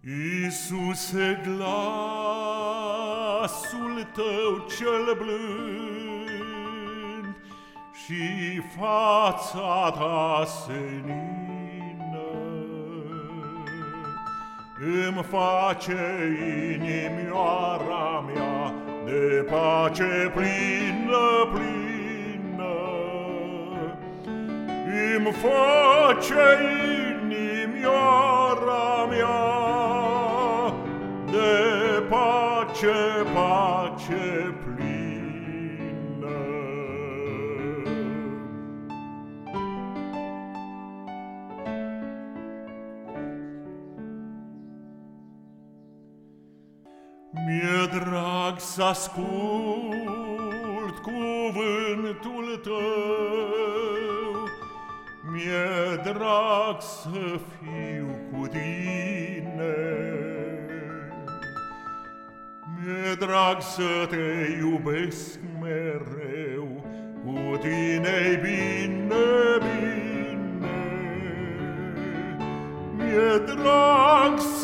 Iisuse, glasul tău cel blând și fața ta senină îmi face inimioara mea de pace plină, plină. Îmi face inimioara mea de pace, pace plină. Mi-e drag să ascult cuvântul tău, Mi-e drag să fiu cu tine. drag să te iubesc mereu, cu tine-i bine, bine. Mi-e drag să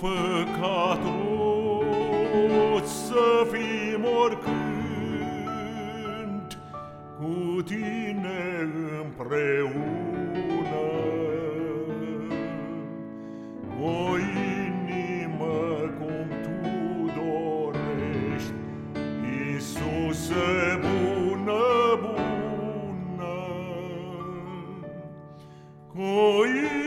ca toți să fim oricând cu tine împreună. O inimă cum tu dorești, Iisuse bună, bună, cu inimă